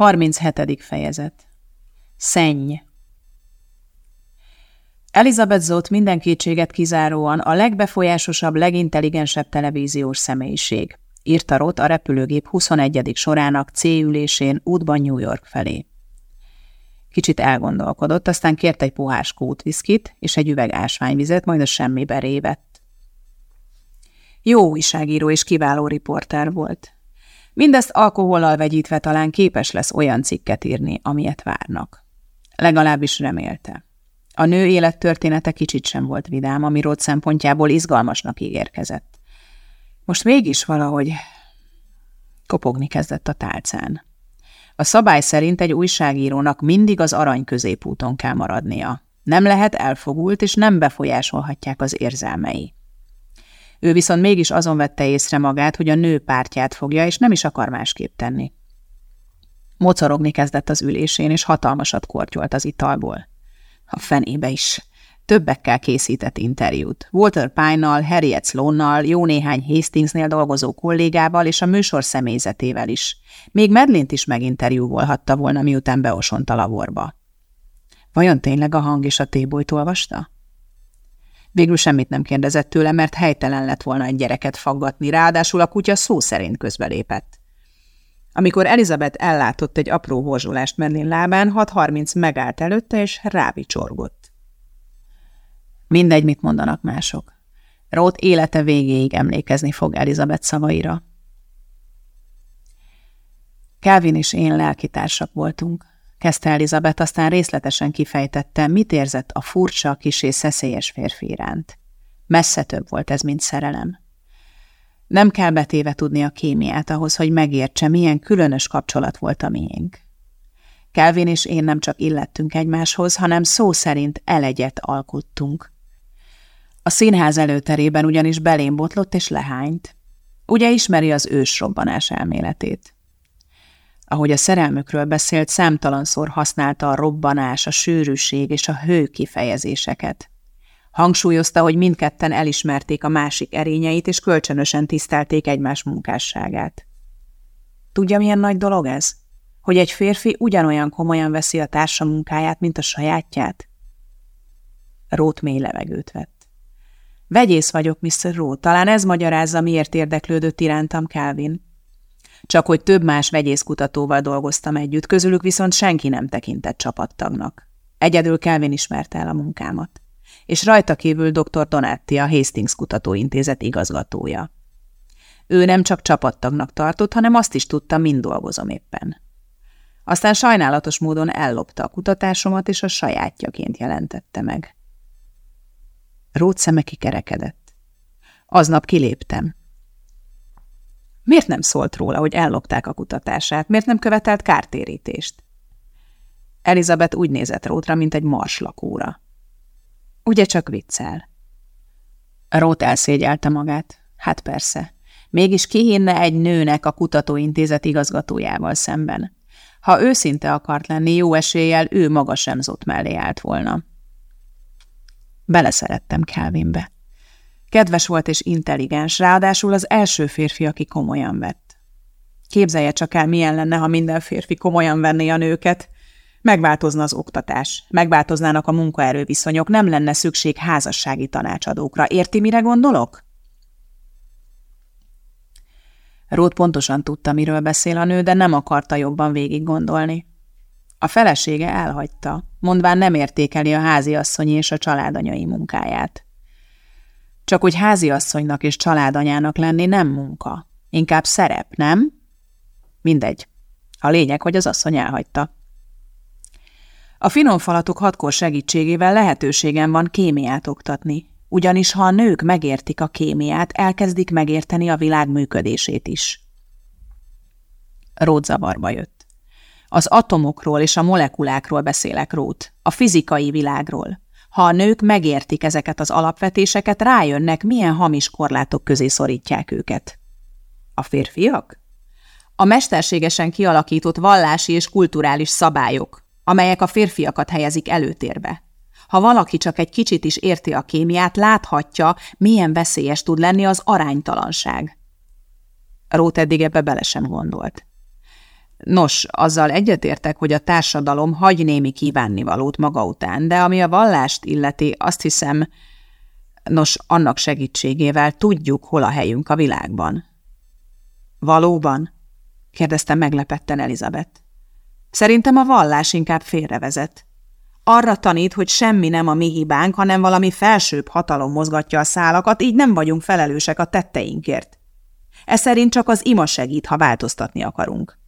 37. fejezet Szenny Elizabeth Zott minden kétséget kizáróan a legbefolyásosabb, legintelligensebb televíziós személyiség, írta Roth a repülőgép 21. sorának C-ülésén útban New York felé. Kicsit elgondolkodott, aztán kért egy pohás kótviszkit és egy üveg ásványvizet, majd a semmibe révett. Jó újságíró és kiváló riporter volt. Mindezt alkohollal vegyítve talán képes lesz olyan cikket írni, amilyet várnak. Legalábbis remélte. A nő élettörténete kicsit sem volt vidám, ami Rod szempontjából izgalmasnak ígérkezett. Most mégis valahogy kopogni kezdett a tálcán. A szabály szerint egy újságírónak mindig az arany középúton kell maradnia. Nem lehet elfogult, és nem befolyásolhatják az érzelmei. Ő viszont mégis azon vette észre magát, hogy a nő pártját fogja, és nem is akar másképp tenni. Mocorogni kezdett az ülésén, és hatalmasat kortyolt az italból. A fenébe is. Többekkel készített interjút. Walter Pine-nal, Harriet Sloan-nal, jó néhány Hastingsnél dolgozó kollégával és a műsor személyzetével is. Még Medlint is meginterjúvolhatta volna, miután beosont a laborba. Vajon tényleg a hang és a tébolyt olvasta? Végül semmit nem kérdezett tőle, mert helytelen lett volna egy gyereket faggatni, ráadásul a kutya szó szerint közbelépett. Amikor Elizabeth ellátott egy apró horzsulást Merlin lábán, 6.30 megállt előtte, és rábicsorgott. Mindegy, mit mondanak mások. Rót élete végéig emlékezni fog Elizabeth szavaira. Kelvin és én lelkitársak voltunk. Kezdte Elizabeth, aztán részletesen kifejtette, mit érzett a furcsa, kisé szeszélyes férfi iránt. Messze több volt ez, mint szerelem. Nem kell betéve tudni a kémiát ahhoz, hogy megértse, milyen különös kapcsolat volt a miénk. Kelvin és én nem csak illettünk egymáshoz, hanem szó szerint elegyet alkottunk. A színház előterében ugyanis belém botlott és lehányt. Ugye ismeri az ősrobbanás elméletét. Ahogy a szerelmükről beszélt, számtalanszor használta a robbanás, a sűrűség és a hő kifejezéseket. Hangsúlyozta, hogy mindketten elismerték a másik erényeit, és kölcsönösen tisztelték egymás munkásságát. Tudja, milyen nagy dolog ez? Hogy egy férfi ugyanolyan komolyan veszi a társa munkáját, mint a sajátját? Rót mély levegőt vett. Vegyész vagyok, Mr. Rót, talán ez magyarázza, miért érdeklődött irántam Calvin. Csak hogy több más vegyészkutatóval dolgoztam együtt, közülük viszont senki nem tekintett csapattagnak. Egyedül Kelvin ismerte el a munkámat. És rajta kívül dr. Donetti, a Hastings Kutatóintézet igazgatója. Ő nem csak csapattagnak tartott, hanem azt is tudta, mind dolgozom éppen. Aztán sajnálatos módon ellopta a kutatásomat, és a sajátjaként jelentette meg. Rót szeme kikerekedett. Aznap kiléptem. Miért nem szólt róla, hogy ellopták a kutatását? Miért nem követelt kártérítést? Elizabeth úgy nézett Rótra, mint egy marslakóra. Ugye csak viccel? Rót elszégyelte magát. Hát persze. Mégis kihinne egy nőnek a kutatóintézet igazgatójával szemben. Ha őszinte akart lenni, jó eséllyel ő maga sem zott mellé állt volna. Beleszerettem Kelvinbe. Kedves volt és intelligens, ráadásul az első férfi, aki komolyan vett. Képzelje csak el, milyen lenne, ha minden férfi komolyan venné a nőket. Megváltozna az oktatás, megváltoznának a munkaerőviszonyok, nem lenne szükség házassági tanácsadókra. Érti, mire gondolok? Rót pontosan tudta, miről beszél a nő, de nem akarta jobban végig gondolni. A felesége elhagyta, mondván nem értékeli a háziasszonyi és a családanyai munkáját. Csak hogy háziasszonynak és családanyának lenni nem munka. Inkább szerep, nem? Mindegy. A lényeg, hogy az asszony elhagyta. A finom falatok hatkor segítségével lehetőségem van kémiát oktatni, ugyanis ha a nők megértik a kémiát, elkezdik megérteni a világ működését is. Rót zavarba jött. Az atomokról és a molekulákról beszélek, Rót, a fizikai világról. Ha a nők megértik ezeket az alapvetéseket, rájönnek, milyen hamis korlátok közé szorítják őket. A férfiak? A mesterségesen kialakított vallási és kulturális szabályok, amelyek a férfiakat helyezik előtérbe. Ha valaki csak egy kicsit is érti a kémiát, láthatja, milyen veszélyes tud lenni az aránytalanság. Rót eddig ebbe bele sem gondolt. Nos, azzal egyetértek, hogy a társadalom hagy némi kívánnivalót maga után, de ami a vallást illeti, azt hiszem, nos, annak segítségével tudjuk, hol a helyünk a világban. Valóban? kérdezte meglepetten Elizabeth. Szerintem a vallás inkább félrevezet. Arra tanít, hogy semmi nem a mi hibánk, hanem valami felsőbb hatalom mozgatja a szálakat, így nem vagyunk felelősek a tetteinkért. Ez szerint csak az ima segít, ha változtatni akarunk.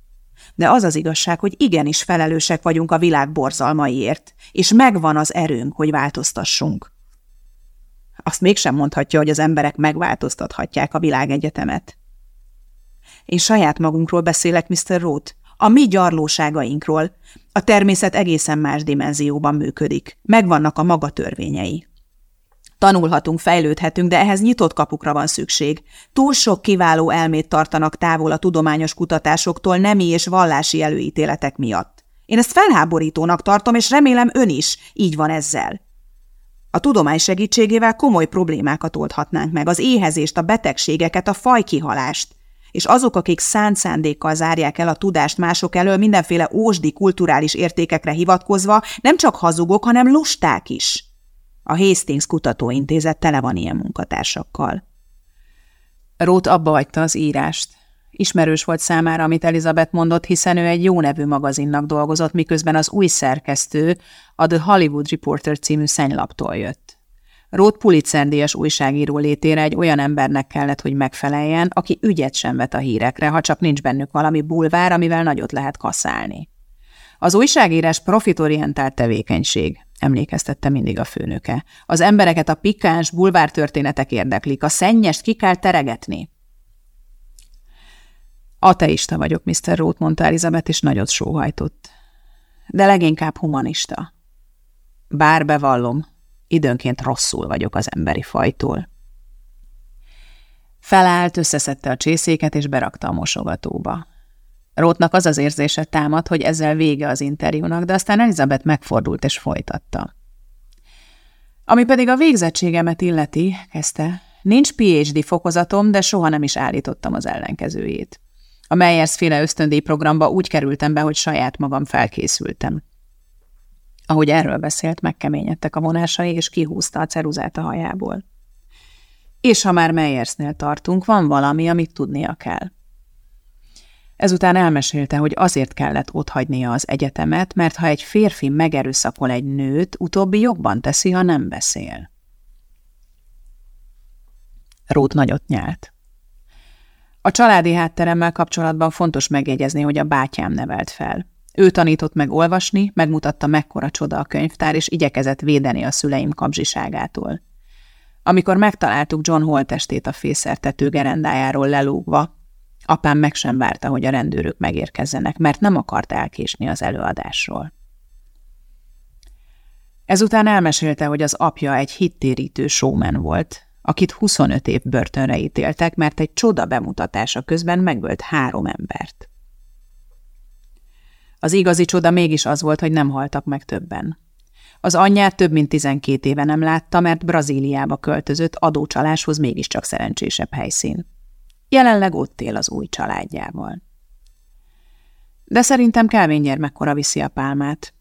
De az az igazság, hogy igenis felelősek vagyunk a világ borzalmaiért, és megvan az erőnk, hogy változtassunk. Azt mégsem mondhatja, hogy az emberek megváltoztathatják a világegyetemet. Én saját magunkról beszélek, Mr. Roth, a mi gyarlóságainkról. A természet egészen más dimenzióban működik. Megvannak a maga törvényei. Tanulhatunk, fejlődhetünk, de ehhez nyitott kapukra van szükség. Túl sok kiváló elmét tartanak távol a tudományos kutatásoktól nemi és vallási előítéletek miatt. Én ezt felháborítónak tartom, és remélem ön is így van ezzel. A tudomány segítségével komoly problémákat oldhatnánk meg, az éhezést, a betegségeket, a fajkihalást és azok, akik szánt szándékkal zárják el a tudást mások elől mindenféle ósdi kulturális értékekre hivatkozva, nem csak hazugok, hanem lusták is. A Hastings Kutatóintézet tele van ilyen munkatársakkal. Rót abba hagyta az írást. Ismerős volt számára, amit Elizabeth mondott, hiszen ő egy jó nevű magazinnak dolgozott, miközben az új szerkesztő a The Hollywood Reporter című szennylaptól jött. Roth Pulitzer-díjas újságíró létére egy olyan embernek kellett, hogy megfeleljen, aki ügyet sem vet a hírekre, ha csak nincs bennük valami bulvár, amivel nagyot lehet kaszálni. Az újságírás profitorientált tevékenység, emlékeztette mindig a főnöke. Az embereket a pikáns bulvártörténetek érdeklik, a szennyest ki kell teregetni. Ateista vagyok, Mr. Roth, mondta Elizabeth, és nagyot sóhajtott. De leginkább humanista. Bár bevallom, Időnként rosszul vagyok az emberi fajtól. Felállt, összeszedte a csészéket, és berakta a mosogatóba. Rótnak az az érzése támad, hogy ezzel vége az interjúnak, de aztán Elizabeth megfordult és folytatta. Ami pedig a végzettségemet illeti, kezdte, nincs PhD fokozatom, de soha nem is állítottam az ellenkezőjét. A Meyers féle ösztöndíj programba úgy kerültem be, hogy saját magam felkészültem. Ahogy erről beszélt, megkeményedtek a vonásai, és kihúzta a ceruzát a hajából. És ha már Meyersnél tartunk, van valami, amit tudnia kell. Ezután elmesélte, hogy azért kellett otthagynia az egyetemet, mert ha egy férfi megerőszakol egy nőt, utóbbi jobban teszi, ha nem beszél. Rót nagyot nyált. A családi hátteremmel kapcsolatban fontos megjegyezni, hogy a bátyám nevelt fel. Ő tanított meg olvasni, megmutatta mekkora csoda a könyvtár, és igyekezett védeni a szüleim kapzsiságától. Amikor megtaláltuk John holtestét a fészertető gerendájáról lelúgva, apám meg sem várta, hogy a rendőrök megérkezzenek, mert nem akart elkésni az előadásról. Ezután elmesélte, hogy az apja egy hittérítő showman volt, akit 25 év börtönre ítéltek, mert egy csoda bemutatása közben megölt három embert. Az igazi csoda mégis az volt, hogy nem haltak meg többen. Az anyját több mint 12 éve nem látta, mert Brazíliába költözött, adócsaláshoz mégiscsak szerencsésebb helyszín. Jelenleg ott él az új családjával. De szerintem Kelvin gyermekkora viszi a pálmát.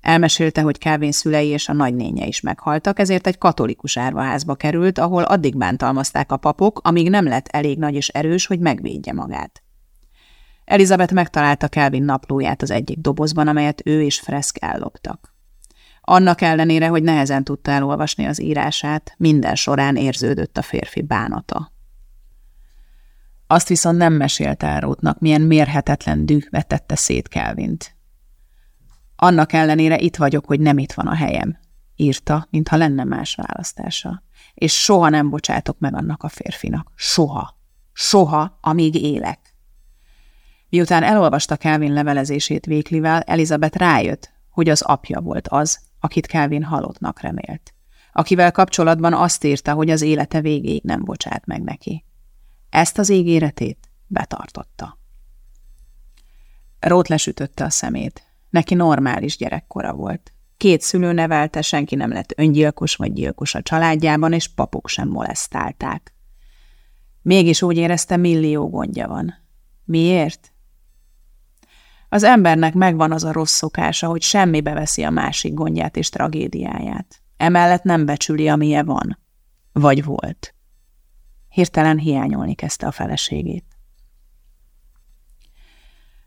Elmesélte, hogy Kelvin szülei és a nagynénye is meghaltak, ezért egy katolikus árvaházba került, ahol addig bántalmazták a papok, amíg nem lett elég nagy és erős, hogy megvédje magát. Elizabeth megtalálta Kelvin naplóját az egyik dobozban, amelyet ő és Fresk elloptak. Annak ellenére, hogy nehezen tudta elolvasni az írását, minden során érződött a férfi bánata. Azt viszont nem mesélte el milyen mérhetetlen düh vetette szét Kelvint. Annak ellenére itt vagyok, hogy nem itt van a helyem, írta, mintha lenne más választása. És soha nem bocsátok meg annak a férfinak. Soha. Soha, amíg élek. Miután elolvasta Kelvin levelezését Véklivel, Elizabeth rájött, hogy az apja volt az, akit Kelvin halottnak remélt. Akivel kapcsolatban azt írta, hogy az élete végéig nem bocsát meg neki. Ezt az ígéretét betartotta. Rót lesütötte a szemét. Neki normális gyerekkora volt. Két szülő nevelte, senki nem lett öngyilkos vagy gyilkos a családjában, és papok sem molesztálták. Mégis úgy érezte, millió gondja van. Miért? Az embernek megvan az a rossz szokása, hogy semmibe veszi a másik gondját és tragédiáját. Emellett nem becsüli, amilyen van. Vagy volt. Hirtelen hiányolni kezdte a feleségét.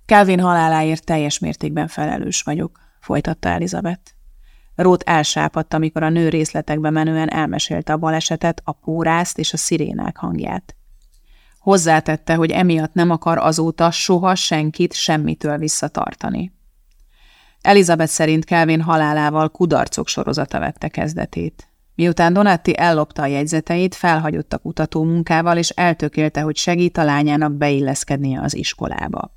Calvin haláláért teljes mértékben felelős vagyok, folytatta Elizabeth. Rót elsápadt, amikor a nő részletekbe menően elmesélte a balesetet, a pórászt és a szirénák hangját. Hozzátette, hogy emiatt nem akar azóta soha senkit semmitől visszatartani. Elizabeth szerint Kelvin halálával kudarcok sorozata vette kezdetét. Miután Donatti ellopta a jegyzeteit, felhagyott a kutató munkával, és eltökélte, hogy segít a lányának beilleszkednie az iskolába.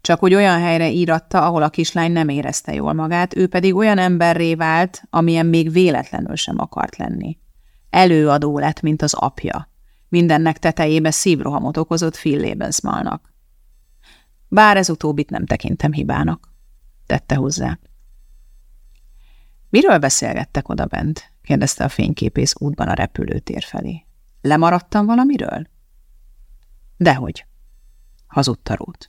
Csak hogy olyan helyre íratta, ahol a kislány nem érezte jól magát, ő pedig olyan emberré vált, amilyen még véletlenül sem akart lenni. Előadó lett, mint az apja. Mindennek tetejébe szívrohamot okozott Phil Lebensmalnak. Bár ez utóbbit nem tekintem hibának, tette hozzá. Miről beszélgettek odabent? Kérdezte a fényképész útban a repülőtér felé. Lemaradtam valamiről? Dehogy, hazudta Ruth.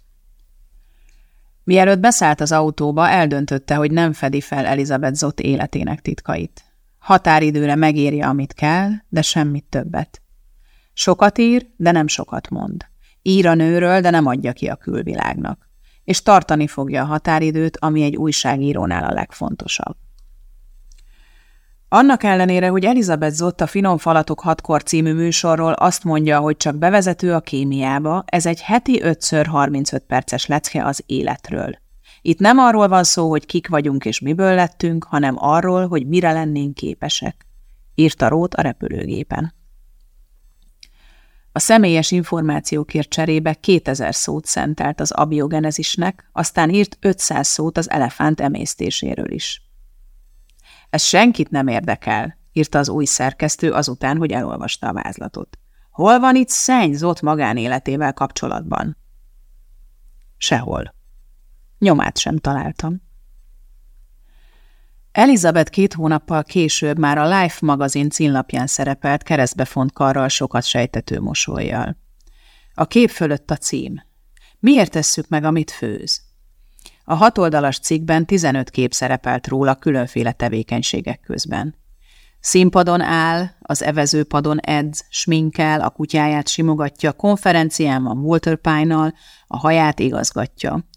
Mielőtt beszállt az autóba, eldöntötte, hogy nem fedi fel Elizabeth Zott életének titkait. Határidőre megírja, amit kell, de semmit többet. Sokat ír, de nem sokat mond. Ír a nőről, de nem adja ki a külvilágnak. És tartani fogja a határidőt, ami egy újságírónál a legfontosabb. Annak ellenére, hogy Elizabeth Zott a Finom Falatok hatkor című műsorról azt mondja, hogy csak bevezető a kémiába, ez egy heti 5x35 perces lecke az életről. Itt nem arról van szó, hogy kik vagyunk és miből lettünk, hanem arról, hogy mire lennénk képesek. Írta Rót a repülőgépen. A személyes információkért cserébe 2000 szót szentelt az abiogenezisnek, aztán írt 500 szót az elefánt emésztéséről is. Ez senkit nem érdekel, írta az új szerkesztő azután, hogy elolvasta a vázlatot. Hol van itt Zott magánéletével kapcsolatban? Sehol. Nyomát sem találtam. Elizabeth két hónappal később már a Life magazin címlapján szerepelt keresztbefont karral sokat sejtető mosolyjal. A kép fölött a cím. Miért tesszük meg, amit főz? A hatoldalas cikkben 15 kép szerepelt róla különféle tevékenységek közben. Színpadon áll, az evezőpadon edz, sminkel, a kutyáját simogatja, konferencián van Walter Pine-nal, a haját igazgatja.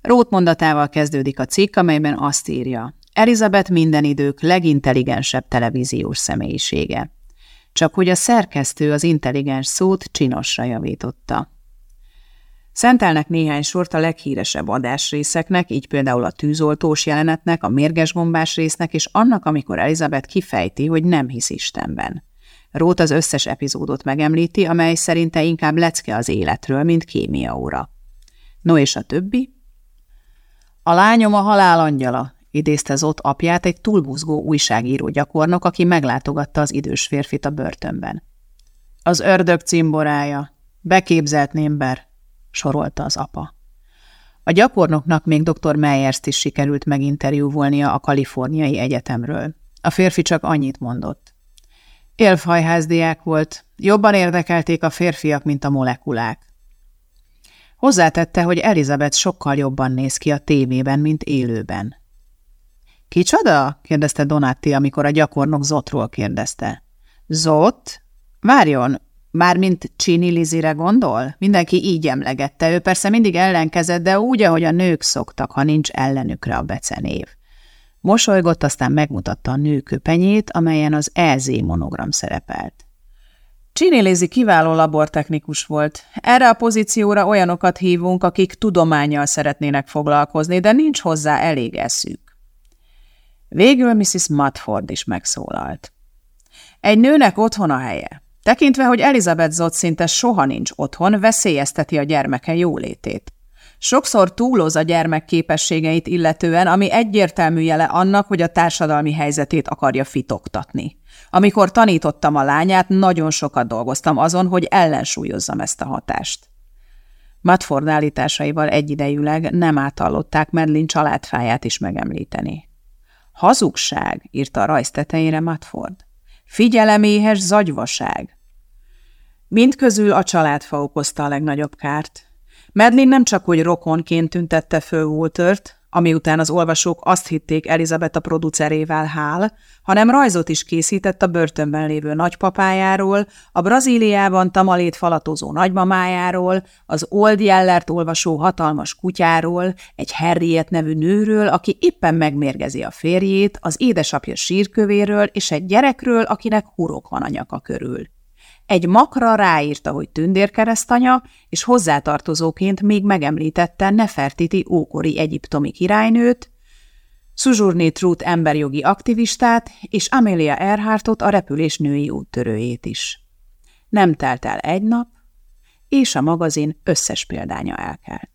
Rót mondatával kezdődik a cikk, amelyben azt írja. Elizabeth minden idők legintelligensebb televíziós személyisége. Csak hogy a szerkesztő az intelligens szót csinosra javította. Szentelnek néhány sort a leghíresebb adásrészeknek, így például a tűzoltós jelenetnek, a mérges gombás résznek, és annak, amikor Elizabeth kifejti, hogy nem hisz Istenben. Rót az összes epizódot megemlíti, amely szerinte inkább lecke az életről, mint kémia óra. No és a többi? A lányom a halál angyala, idézte Zott apját egy túlbuzgó újságíró gyakornok, aki meglátogatta az idős férfit a börtönben. Az ördög cimborája, beképzelt némber, sorolta az apa. A gyakornoknak még dr. Meyers-t is sikerült meginterjúvolnia a kaliforniai egyetemről. A férfi csak annyit mondott. Élfajházdiák volt, jobban érdekelték a férfiak, mint a molekulák. Hozzátette, hogy Elizabeth sokkal jobban néz ki a tévében, mint élőben. Kicsoda? kérdezte Donatti, amikor a gyakornok Zotról kérdezte. Zot? Várjon, Mármint Csini Lizire gondol? Mindenki így emlegette. Ő persze mindig ellenkezett, de úgy, ahogy a nők szoktak, ha nincs ellenükre a becenév. Mosolygott, aztán megmutatta a nő amelyen az EZ monogram szerepelt. Csini Lizi kiváló labortechnikus volt. Erre a pozícióra olyanokat hívunk, akik tudományjal szeretnének foglalkozni, de nincs hozzá elég eszük. Végül Mrs. Mudford is megszólalt. Egy nőnek otthon a helye. Tekintve, hogy Elizabeth Zott szinte soha nincs otthon, veszélyezteti a gyermeke jólétét. Sokszor túloz a gyermek képességeit illetően, ami egyértelmű jele annak, hogy a társadalmi helyzetét akarja fitoktatni. Amikor tanítottam a lányát, nagyon sokat dolgoztam azon, hogy ellensúlyozzam ezt a hatást. Matford állításaival egyidejűleg nem átallották Medlin családfáját is megemlíteni. Hazugság, írta a rajz tetejére Matford. Figyeleméhes zagyvaság. Mind közül a családfa okozta a legnagyobb kárt. Medlin nem csak hogy rokonként tüntette föl Waltert, ami után az olvasók azt hitték Elizabeth a producerével hál, hanem rajzot is készített a börtönben lévő nagypapájáról, a Brazíliában tamalét falatozó nagymamájáról, az Old Jellert olvasó hatalmas kutyáról, egy Harriet nevű nőről, aki éppen megmérgezi a férjét, az édesapja sírkövéről és egy gyerekről, akinek hurok van a nyaka körül. Egy makra ráírta, hogy tündérkeresztanya, és hozzátartozóként még megemlítette Nefertiti ókori egyiptomi királynőt, Szuzsurné Truth emberjogi aktivistát és Amelia Earhartot a repülés női úttörőjét is. Nem telt el egy nap, és a magazin összes példánya elkelt.